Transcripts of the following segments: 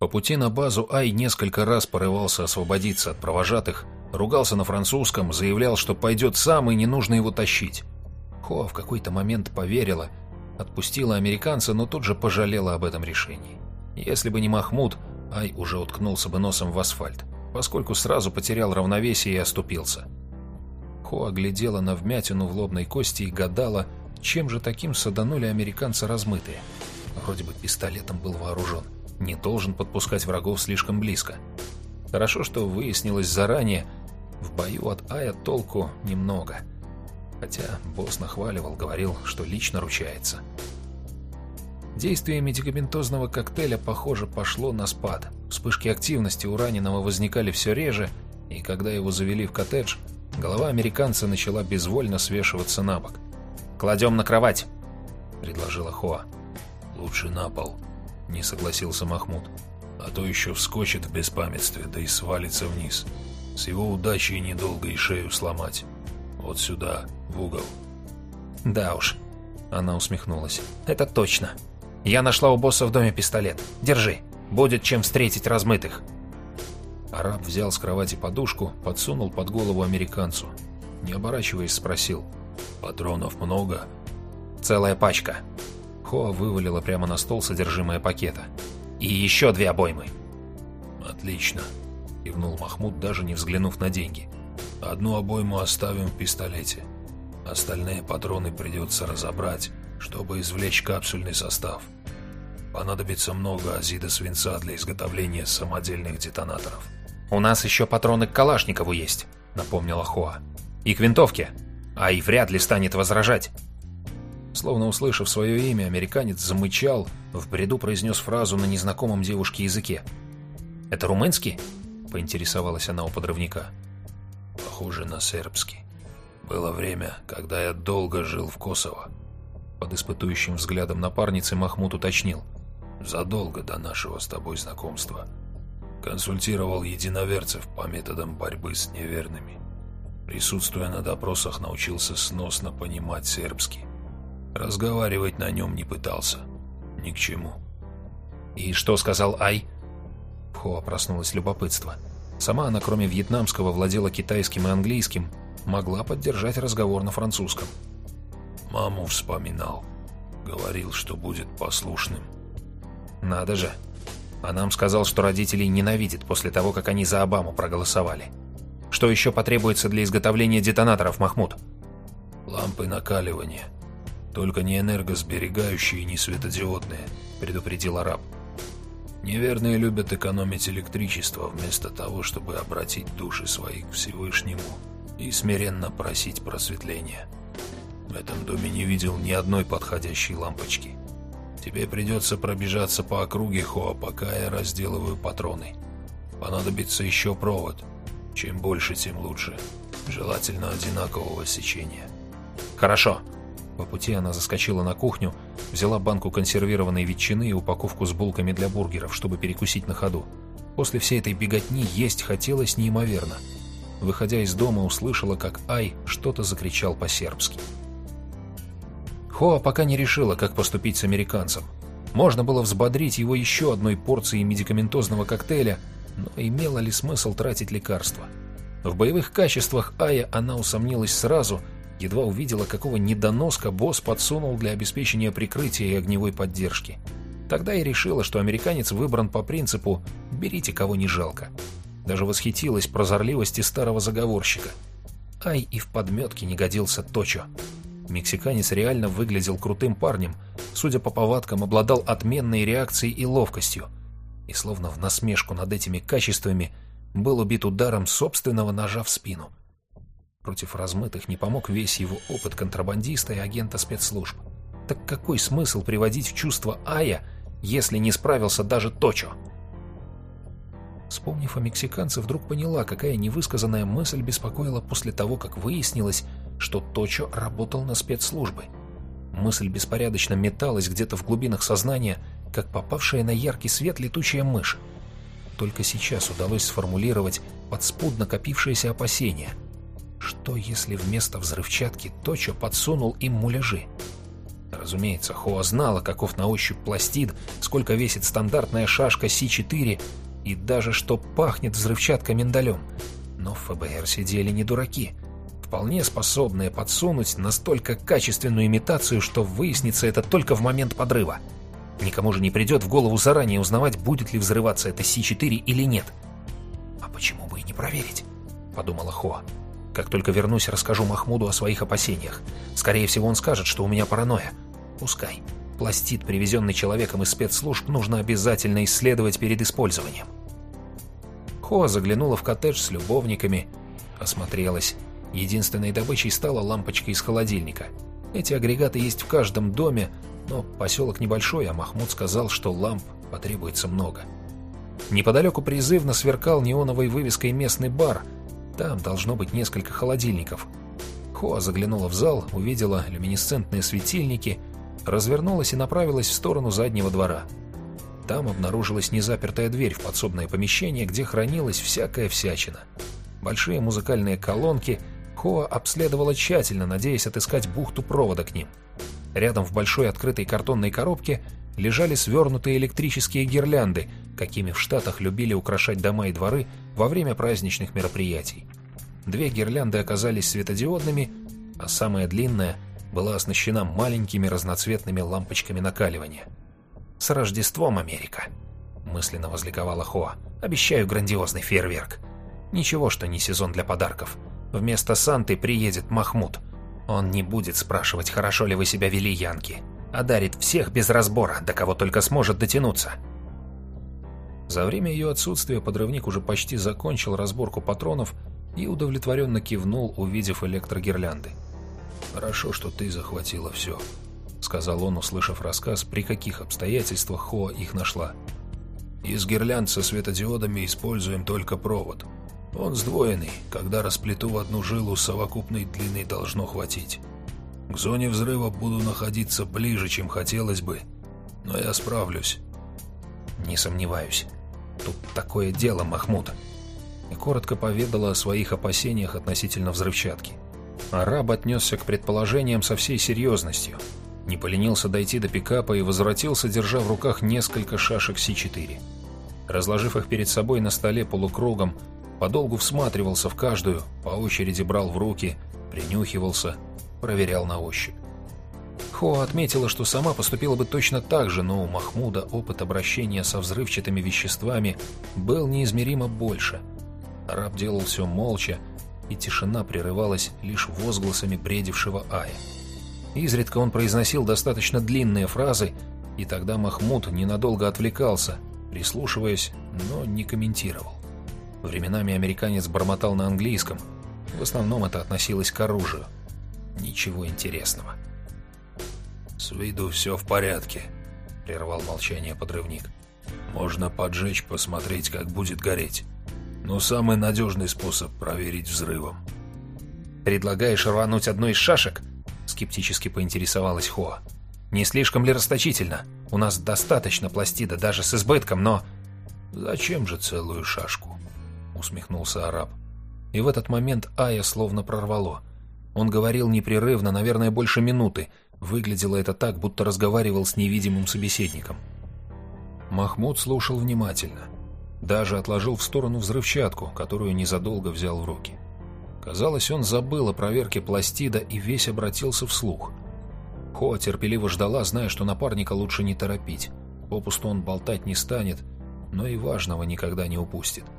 По пути на базу Ай несколько раз порывался освободиться от провожатых, ругался на французском, заявлял, что пойдет сам и не нужно его тащить. Хоа в какой-то момент поверила, отпустила американца, но тут же пожалела об этом решении. Если бы не Махмуд, Ай уже уткнулся бы носом в асфальт, поскольку сразу потерял равновесие и оступился. Хоа глядела на вмятину в лобной кости и гадала, чем же таким саданули американца размытые. Вроде бы пистолетом был вооружен не должен подпускать врагов слишком близко. Хорошо, что выяснилось заранее, в бою от Ая толку немного. Хотя босс нахваливал, говорил, что лично ручается. Действие медикаментозного коктейля, похоже, пошло на спад. Вспышки активности у раненого возникали все реже, и когда его завели в коттедж, голова американца начала безвольно свешиваться на бок. «Кладем на кровать», — предложила Хоа. «Лучше на пол», не согласился Махмуд. А то еще вскочит в беспамятстве, да и свалится вниз. С его удачей недолго и шею сломать. Вот сюда, в угол. Да уж, она усмехнулась. Это точно. Я нашла у босса в доме пистолет. Держи, будет чем встретить размытых. Араб взял с кровати подушку, подсунул под голову американцу. Не оборачиваясь, спросил. «Патронов много?» «Целая пачка», Хоа вывалила прямо на стол содержимое пакета. «И еще две обоймы!» «Отлично!» — кивнул Махмуд, даже не взглянув на деньги. «Одну обойму оставим в пистолете. Остальные патроны придется разобрать, чтобы извлечь капсульный состав. Понадобится много азида свинца для изготовления самодельных детонаторов». «У нас еще патроны к Калашникову есть», — напомнила Хоа. «И к винтовке. А и вряд ли станет возражать». Словно услышав свое имя, американец замычал, в бреду произнес фразу на незнакомом девушке языке. «Это румынский?» — поинтересовалась она у подрывника. «Похоже на сербский. Было время, когда я долго жил в Косово». Под испытующим взглядом напарницы Махмуд уточнил. «Задолго до нашего с тобой знакомства. Консультировал единоверцев по методам борьбы с неверными. Присутствуя на допросах, научился сносно понимать сербский. Разговаривать на нем не пытался. Ни к чему. «И что сказал Ай?» Хо проснулось любопытство. Сама она, кроме вьетнамского, владела китайским и английским, могла поддержать разговор на французском. Маму вспоминал. Говорил, что будет послушным. Надо же. А нам сказал, что родителей ненавидит после того, как они за Обаму проголосовали. Что еще потребуется для изготовления детонаторов, Махмуд? Лампы накаливания. Только не энергосберегающие и не светодиодные, предупредил араб. Неверные любят экономить электричество вместо того, чтобы обратить души свои к Всевышнему и смиренно просить просветления. В этом доме не видел ни одной подходящей лампочки. Тебе придется пробежаться по округе Хоа, пока я разделываю патроны. Понадобится еще провод. Чем больше, тем лучше. Желательно одинакового сечения. Хорошо. По пути она заскочила на кухню, взяла банку консервированной ветчины и упаковку с булками для бургеров, чтобы перекусить на ходу. После всей этой беготни есть хотелось неимоверно. Выходя из дома, услышала, как Ай что-то закричал по-сербски. Хоа пока не решила, как поступить с американцем. Можно было взбодрить его еще одной порцией медикаментозного коктейля, но имело ли смысл тратить лекарства? В боевых качествах Ая она усомнилась сразу – едва увидела, какого недоноска босс подсунул для обеспечения прикрытия и огневой поддержки. Тогда и решила, что американец выбран по принципу «берите, кого не жалко». Даже восхитилась прозорливости старого заговорщика. Ай и в подметке не годился Точо. Мексиканец реально выглядел крутым парнем, судя по повадкам, обладал отменной реакцией и ловкостью. И словно в насмешку над этими качествами был убит ударом собственного ножа в спину. Против размытых не помог весь его опыт контрабандиста и агента спецслужб. Так какой смысл приводить в чувство Ая, если не справился даже Точо? Вспомнив о мексиканце, вдруг поняла, какая невысказанная мысль беспокоила после того, как выяснилось, что Точо работал на спецслужбы. Мысль беспорядочно металась где-то в глубинах сознания, как попавшая на яркий свет летучая мышь. Только сейчас удалось сформулировать подспудно копившееся опасение – что, если вместо взрывчатки Точо подсунул им муляжи? Разумеется, Хоа знала, каков на ощупь пластид, сколько весит стандартная шашка Си-4 и даже что пахнет взрывчатка миндалем. Но в ФБР сидели не дураки, вполне способные подсунуть настолько качественную имитацию, что выяснится это только в момент подрыва. Никому же не придет в голову заранее узнавать, будет ли взрываться это Си-4 или нет. «А почему бы и не проверить?» — подумала Хоа. «Как только вернусь, расскажу Махмуду о своих опасениях. Скорее всего, он скажет, что у меня паранойя. Пускай. Пластид, привезенный человеком из спецслужб, нужно обязательно исследовать перед использованием». Хоа заглянула в коттедж с любовниками, осмотрелась. Единственной добычей стала лампочка из холодильника. Эти агрегаты есть в каждом доме, но поселок небольшой, а Махмуд сказал, что ламп потребуется много. Неподалеку призывно сверкал неоновой вывеской местный бар. Там должно быть несколько холодильников. Хоа заглянула в зал, увидела люминесцентные светильники, развернулась и направилась в сторону заднего двора. Там обнаружилась незапертая дверь в подсобное помещение, где хранилась всякая всячина. Большие музыкальные колонки Хоа обследовала тщательно, надеясь отыскать бухту провода к ним. Рядом в большой открытой картонной коробке лежали свернутые электрические гирлянды, какими в Штатах любили украшать дома и дворы во время праздничных мероприятий. Две гирлянды оказались светодиодными, а самая длинная была оснащена маленькими разноцветными лампочками накаливания. «С Рождеством, Америка!» — мысленно возликовала Хоа. «Обещаю грандиозный фейерверк. Ничего, что не сезон для подарков. Вместо Санты приедет Махмуд. Он не будет спрашивать, хорошо ли вы себя вели, Янки. А дарит всех без разбора, до кого только сможет дотянуться. За время ее отсутствия подрывник уже почти закончил разборку патронов и удовлетворенно кивнул, увидев электрогирлянды. «Хорошо, что ты захватила все», — сказал он, услышав рассказ, при каких обстоятельствах Хоа их нашла. «Из гирлянд со светодиодами используем только провод. Он сдвоенный, когда расплету в одну жилу, совокупной длины должно хватить. К зоне взрыва буду находиться ближе, чем хотелось бы, но я справлюсь. Не сомневаюсь. Тут такое дело, Махмуд. И коротко поведала о своих опасениях относительно взрывчатки. Араб отнесся к предположениям со всей серьезностью. Не поленился дойти до пикапа и возвратился, держа в руках несколько шашек Си-4. Разложив их перед собой на столе полукругом, подолгу всматривался в каждую, по очереди брал в руки, принюхивался, проверял на ощупь. Хо отметила, что сама поступила бы точно так же, но у Махмуда опыт обращения со взрывчатыми веществами был неизмеримо больше. Раб делал все молча, и тишина прерывалась лишь возгласами бредившего Ая. Изредка он произносил достаточно длинные фразы, и тогда Махмуд ненадолго отвлекался, прислушиваясь, но не комментировал. Временами американец бормотал на английском. В основном это относилось к оружию. Ничего интересного. «С виду все в порядке», — прервал молчание подрывник. «Можно поджечь, посмотреть, как будет гореть. Но самый надежный способ проверить взрывом». «Предлагаешь рвануть одну из шашек?» — скептически поинтересовалась Хоа. «Не слишком ли расточительно? У нас достаточно пластида даже с избытком, но...» «Зачем же целую шашку?» усмехнулся араб. И в этот момент Ая словно прорвало. Он говорил непрерывно, наверное, больше минуты. Выглядело это так, будто разговаривал с невидимым собеседником. Махмуд слушал внимательно. Даже отложил в сторону взрывчатку, которую незадолго взял в руки. Казалось, он забыл о проверке пластида и весь обратился вслух. Хо терпеливо ждала, зная, что напарника лучше не торопить. Попусту он болтать не станет, но и важного никогда не упустит. —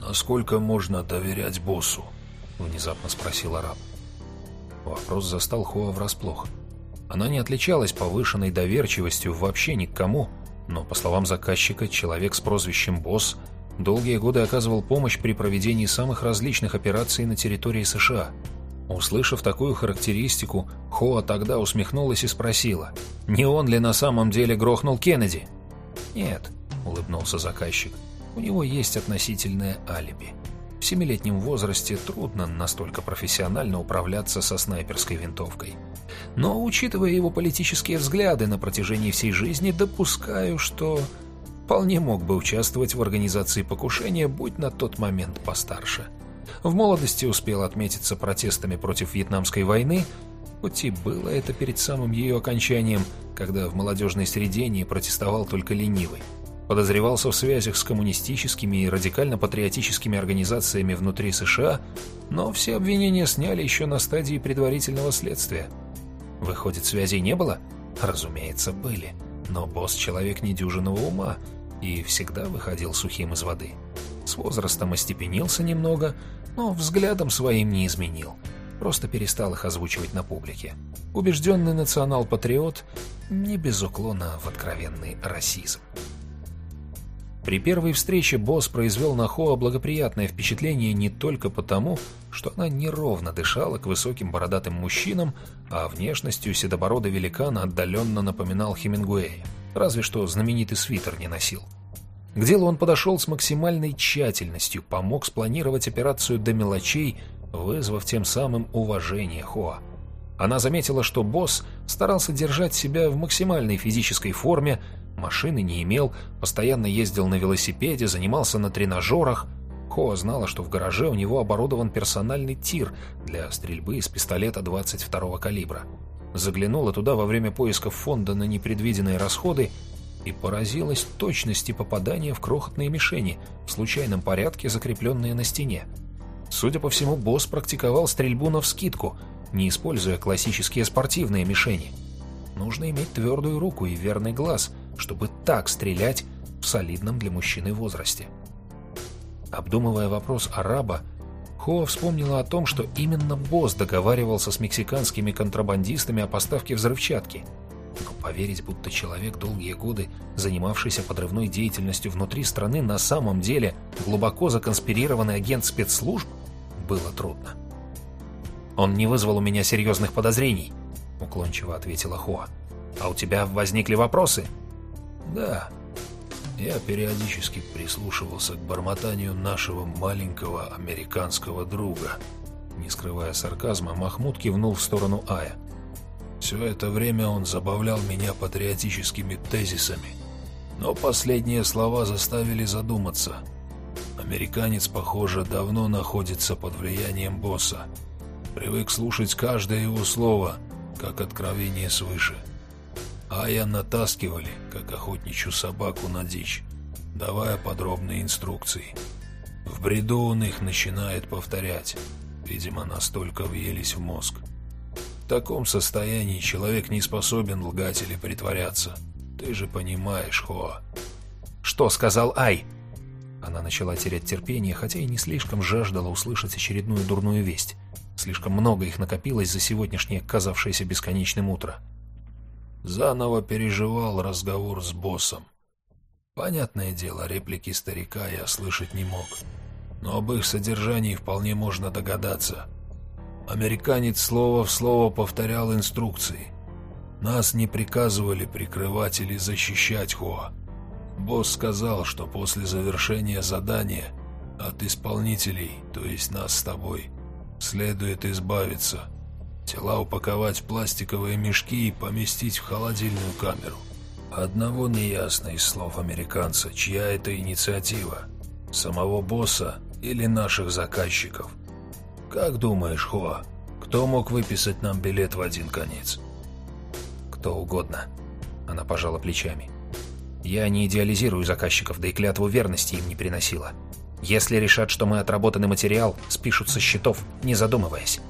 «Насколько можно доверять боссу?» — внезапно спросил араб. Вопрос застал Хуа врасплох. Она не отличалась повышенной доверчивостью вообще ни к кому, но, по словам заказчика, человек с прозвищем «Босс» долгие годы оказывал помощь при проведении самых различных операций на территории США. Услышав такую характеристику, Хоа тогда усмехнулась и спросила, не он ли на самом деле грохнул Кеннеди? «Нет», — улыбнулся заказчик, — у него есть относительное алиби. В семилетнем возрасте трудно настолько профессионально управляться со снайперской винтовкой. Но, учитывая его политические взгляды на протяжении всей жизни, допускаю, что вполне мог бы участвовать в организации покушения, будь на тот момент постарше. В молодости успел отметиться протестами против Вьетнамской войны, Хоть и было это перед самым ее окончанием, когда в молодежной среде не протестовал только ленивый. Подозревался в связях с коммунистическими и радикально-патриотическими организациями внутри США, но все обвинения сняли еще на стадии предварительного следствия. Выходит, связей не было? Разумеется, были. Но босс человек недюжинного ума и всегда выходил сухим из воды. С возрастом остепенился немного, но взглядом своим не изменил. Просто перестал их озвучивать на публике. Убежденный национал-патриот не без уклона в откровенный расизм. При первой встрече босс произвел на Хоа благоприятное впечатление не только потому, что она неровно дышала к высоким бородатым мужчинам, а внешностью седобородый великан отдаленно напоминал Хемингуэя, разве что знаменитый свитер не носил. К делу он подошел с максимальной тщательностью, помог спланировать операцию до мелочей, вызвав тем самым уважение Хоа. Она заметила, что босс старался держать себя в максимальной физической форме, машины не имел, постоянно ездил на велосипеде, занимался на тренажерах. Хоа знала, что в гараже у него оборудован персональный тир для стрельбы из пистолета 22-го калибра. Заглянула туда во время поисков фонда на непредвиденные расходы и поразилась точности попадания в крохотные мишени, в случайном порядке закрепленные на стене. Судя по всему, босс практиковал стрельбу навскидку, не используя классические спортивные мишени. Нужно иметь твердую руку и верный глаз, чтобы так стрелять в солидном для мужчины возрасте. Обдумывая вопрос араба, Хоа вспомнила о том, что именно босс договаривался с мексиканскими контрабандистами о поставке взрывчатки. Но поверить, будто человек, долгие годы занимавшийся подрывной деятельностью внутри страны, на самом деле глубоко законспирированный агент спецслужб, было трудно. «Он не вызвал у меня серьезных подозрений», — уклончиво ответила Хоа. «А у тебя возникли вопросы?» Да, я периодически прислушивался к бормотанию нашего маленького американского друга. Не скрывая сарказма, Махмуд кивнул в сторону Ая. Все это время он забавлял меня патриотическими тезисами. Но последние слова заставили задуматься. Американец, похоже, давно находится под влиянием босса. Привык слушать каждое его слово, как откровение свыше. Ая натаскивали, как охотничью собаку на дичь, давая подробные инструкции. В бреду он их начинает повторять. Видимо, настолько въелись в мозг. В таком состоянии человек не способен лгать или притворяться. Ты же понимаешь, Хоа. «Что сказал Ай?» Она начала терять терпение, хотя и не слишком жаждала услышать очередную дурную весть. Слишком много их накопилось за сегодняшнее, казавшееся бесконечным утро. Заново переживал разговор с боссом. Понятное дело, реплики старика я слышать не мог. Но об их содержании вполне можно догадаться. Американец слово в слово повторял инструкции. Нас не приказывали прикрывать или защищать Хоа. Босс сказал, что после завершения задания от исполнителей, то есть нас с тобой, следует избавиться – Тела упаковать в пластиковые мешки и поместить в холодильную камеру. Одного неясно из слов американца, чья это инициатива. Самого босса или наших заказчиков. Как думаешь, Хуа, кто мог выписать нам билет в один конец? Кто угодно. Она пожала плечами. Я не идеализирую заказчиков, да и клятву верности им не приносила. Если решат, что мы отработанный материал, спишут со счетов, не задумываясь.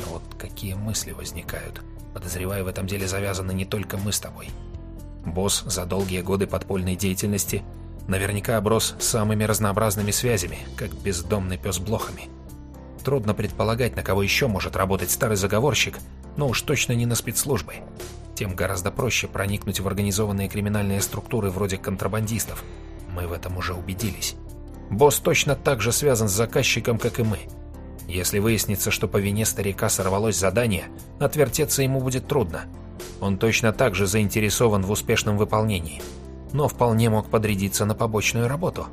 Но вот какие мысли возникают? Подозреваю, в этом деле завязаны не только мы с тобой. Босс за долгие годы подпольной деятельности наверняка оброс самыми разнообразными связями, как бездомный пес блохами. Трудно предполагать, на кого еще может работать старый заговорщик, но уж точно не на спецслужбы. Тем гораздо проще проникнуть в организованные криминальные структуры вроде контрабандистов. Мы в этом уже убедились. Босс точно так же связан с заказчиком, как и мы – если выяснится, что по вине старика сорвалось задание, отвертеться ему будет трудно. Он точно так же заинтересован в успешном выполнении, но вполне мог подрядиться на побочную работу.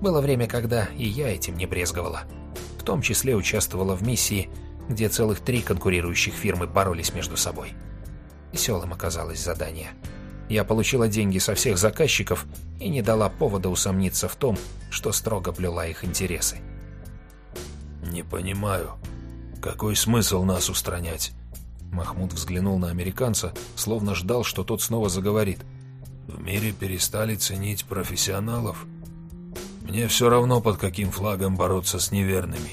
Было время, когда и я этим не брезговала. В том числе участвовала в миссии, где целых три конкурирующих фирмы боролись между собой. Веселым оказалось задание. Я получила деньги со всех заказчиков и не дала повода усомниться в том, что строго блюла их интересы. «Не понимаю. Какой смысл нас устранять? Махмуд взглянул на американца, словно ждал, что тот снова заговорит. «В мире перестали ценить профессионалов. Мне все равно, под каким флагом бороться с неверными.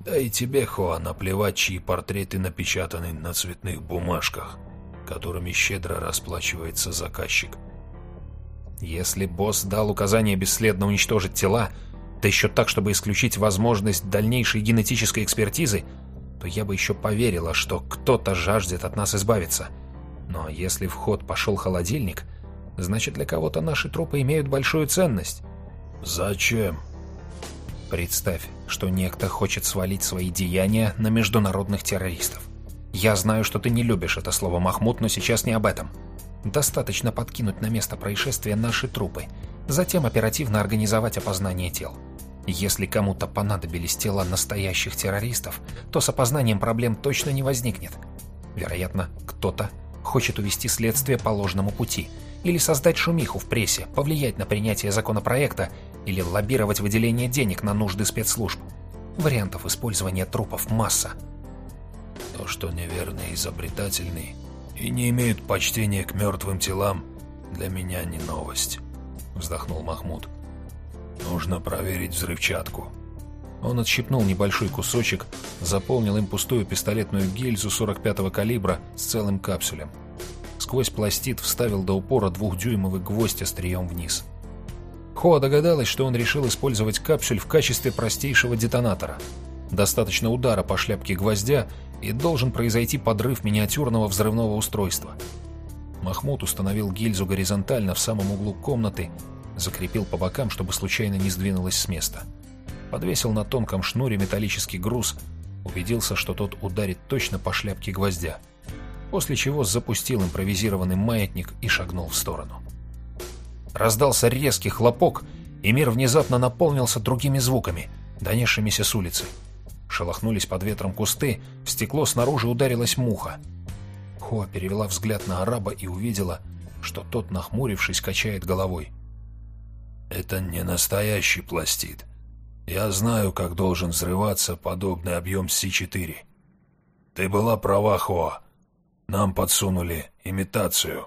Да и тебе, Хоа, наплевать, чьи портреты напечатаны на цветных бумажках, которыми щедро расплачивается заказчик». Если босс дал указание бесследно уничтожить тела, да еще так, чтобы исключить возможность дальнейшей генетической экспертизы, то я бы еще поверила, что кто-то жаждет от нас избавиться. Но если в ход пошел холодильник, значит для кого-то наши трупы имеют большую ценность. Зачем? Представь, что некто хочет свалить свои деяния на международных террористов. Я знаю, что ты не любишь это слово, Махмуд, но сейчас не об этом. Достаточно подкинуть на место происшествия наши трупы, затем оперативно организовать опознание тел. Если кому-то понадобились тела настоящих террористов, то с опознанием проблем точно не возникнет. Вероятно, кто-то хочет увести следствие по ложному пути, или создать шумиху в прессе, повлиять на принятие законопроекта, или лоббировать выделение денег на нужды спецслужб. Вариантов использования трупов масса. То, что неверные изобретательные и не имеют почтения к мертвым телам, для меня не новость, вздохнул Махмуд. Нужно проверить взрывчатку. Он отщипнул небольшой кусочек, заполнил им пустую пистолетную гильзу 45-го калибра с целым капсулем. Сквозь пластид вставил до упора двухдюймовый гвоздь острием вниз. Хоа догадалась, что он решил использовать капсюль в качестве простейшего детонатора. Достаточно удара по шляпке гвоздя, и должен произойти подрыв миниатюрного взрывного устройства. Махмуд установил гильзу горизонтально в самом углу комнаты закрепил по бокам, чтобы случайно не сдвинулась с места. Подвесил на тонком шнуре металлический груз, убедился, что тот ударит точно по шляпке гвоздя, после чего запустил импровизированный маятник и шагнул в сторону. Раздался резкий хлопок, и мир внезапно наполнился другими звуками, донесшимися с улицы. Шелохнулись под ветром кусты, в стекло снаружи ударилась муха. Хоа перевела взгляд на араба и увидела, что тот, нахмурившись, качает головой. Это не настоящий пластид. Я знаю, как должен взрываться подобный объем С4. Ты была права, Хоа. Нам подсунули имитацию.